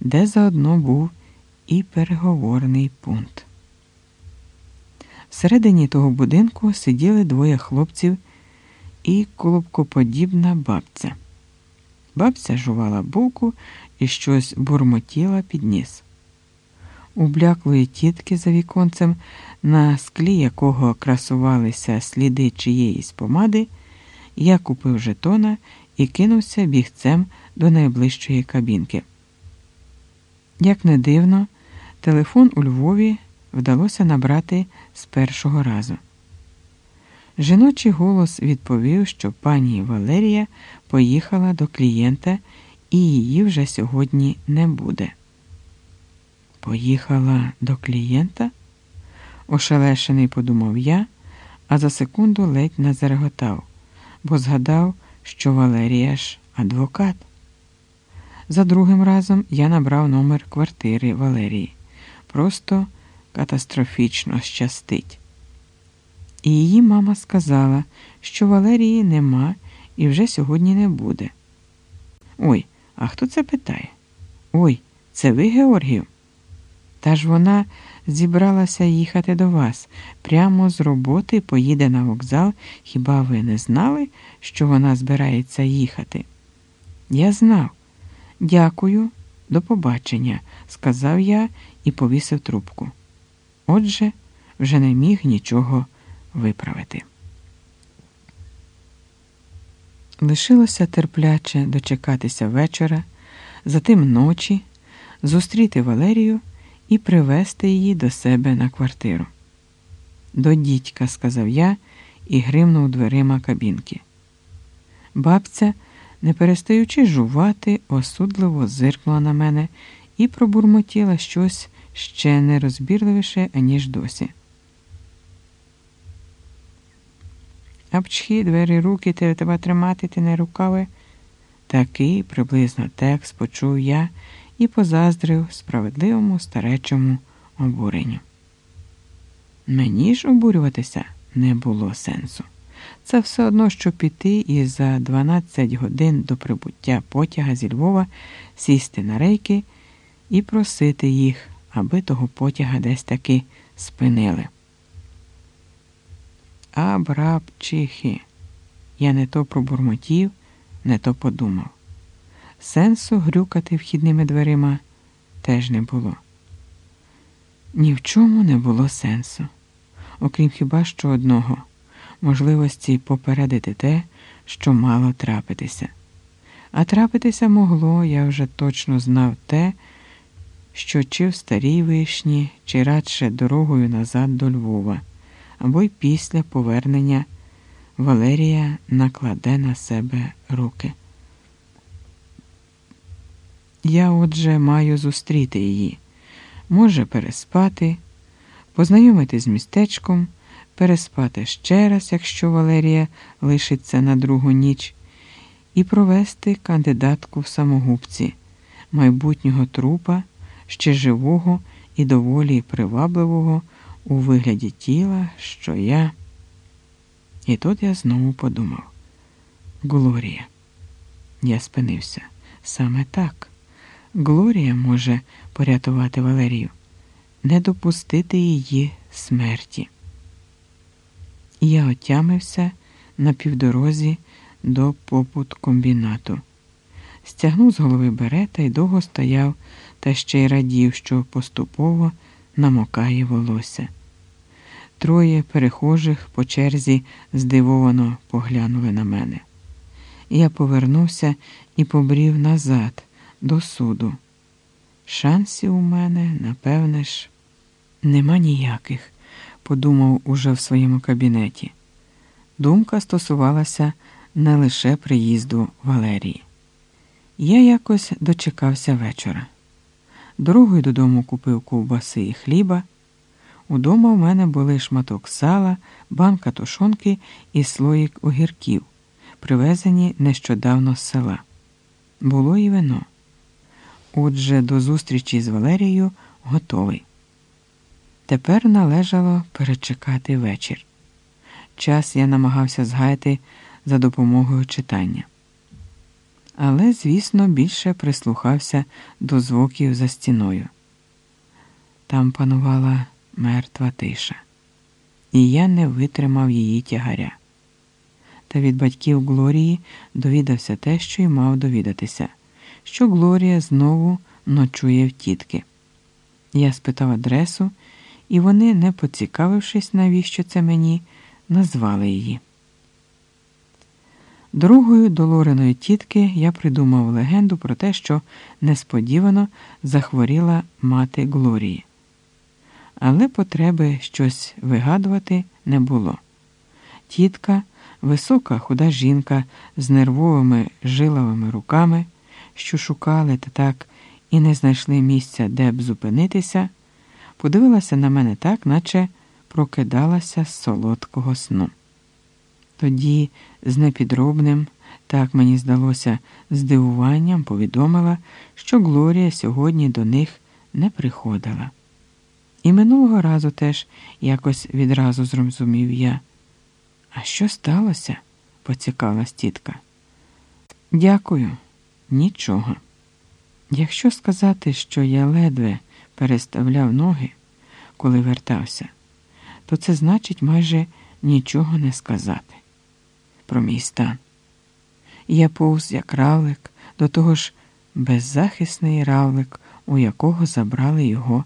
де заодно був і переговорний пункт. Всередині того будинку сиділи двоє хлопців і колобкоподібна бабця. Бабця жувала булку і щось бурмотіла під ніс. У бляклої тітки за віконцем, на склі якого красувалися сліди чиєїсь помади, я купив жетона і кинувся бігцем до найближчої кабінки. Як не дивно, телефон у Львові вдалося набрати з першого разу. Жіночий голос відповів, що пані Валерія поїхала до клієнта і її вже сьогодні не буде. Поїхала до клієнта? ошелешений подумав я, а за секунду ледь не зареготав, бо згадав, що Валерія ж адвокат. За другим разом я набрав номер квартири Валерії. Просто катастрофічно щастить. І її мама сказала, що Валерії нема і вже сьогодні не буде. Ой, а хто це питає? Ой, це ви, Георгів? Та ж вона зібралася їхати до вас. Прямо з роботи поїде на вокзал. Хіба ви не знали, що вона збирається їхати? Я знав. Дякую, до побачення, сказав я і повісив трубку. Отже, вже не міг нічого виправити. Лишилося терпляче дочекатися вечора, затим ночі, зустріти Валерію і привезти її до себе на квартиру. До дідька, сказав я і гримнув дверима кабінки. Бабця, не перестаючи жувати, осудливо зиркнула на мене і пробурмотіла щось ще нерозбірливіше, аніж досі. Апчхі, двері руки, тебе треба тримати, ти не рукави. Такий приблизно текст почув я і позаздрив справедливому старечому обуренню. Мені ж обурюватися не було сенсу. Це все одно, що піти і за 12 годин до прибуття потяга зі Львова сісти на рейки і просити їх, аби того потяга десь таки спинили. А брабчихи. Я не то пробурмотів, не то подумав. Сенсу грюкати вхідними дверима теж не було. Ні в чому не було сенсу, окрім хіба що одного можливості попередити те, що мало трапитися. А трапитися могло, я вже точно знав те, що чи в старій вишні, чи радше дорогою назад до Львова, або й після повернення Валерія накладе на себе руки. Я отже маю зустріти її, може переспати, познайомити з містечком, переспати ще раз, якщо Валерія лишиться на другу ніч, і провести кандидатку в самогубці, майбутнього трупа, ще живого і доволі привабливого у вигляді тіла, що я. І тут я знову подумав: Глорія. Я спинився. Саме так. Глорія може порятувати Валерію, не допустити її смерті. Я отямився на півдорозі до попут комбінату, стягнув з голови берета і довго стояв та ще й радів, що поступово намокає волосся. Троє перехожих по черзі здивовано поглянули на мене. Я повернувся і побрів назад до суду. Шансів у мене, напевне ж, нема ніяких, подумав уже в своєму кабінеті. Думка стосувалася не лише приїзду Валерії. Я якось дочекався вечора. Дорогою додому купив ковбаси і хліба. Удома в мене були шматок сала, банка тушонки і слоїк огірків, привезені нещодавно з села. Було і вино. Отже, до зустрічі з Валерією готовий. Тепер належало перечекати вечір. Час я намагався згаяти за допомогою читання. але, звісно, більше прислухався до звуків за стіною. Там панувала мертва тиша, і я не витримав її тягаря. Та від батьків Глорії довідався те, що й мав довідатися, що Глорія знову ночує в тітки. Я спитав адресу, і вони, не поцікавившись, навіщо це мені, назвали її. Другою до Лориної тітки я придумав легенду про те, що несподівано захворіла мати Глорії. Але потреби щось вигадувати не було. Тітка, висока худа жінка з нервовими жиловими руками, що шукали та так і не знайшли місця, де б зупинитися, подивилася на мене так, наче прокидалася з солодкого сну. Тоді з непідробним, так мені здалося, здивуванням повідомила, що Глорія сьогодні до них не приходила. І минулого разу теж якось відразу зрозумів я. А що сталося? поцікавилась тітка. Дякую, нічого. Якщо сказати, що я ледве переставляв ноги, коли вертався, то це значить майже нічого не сказати про мій стан. Я повз як равлик, до того ж беззахисний равлик, у якого забрали його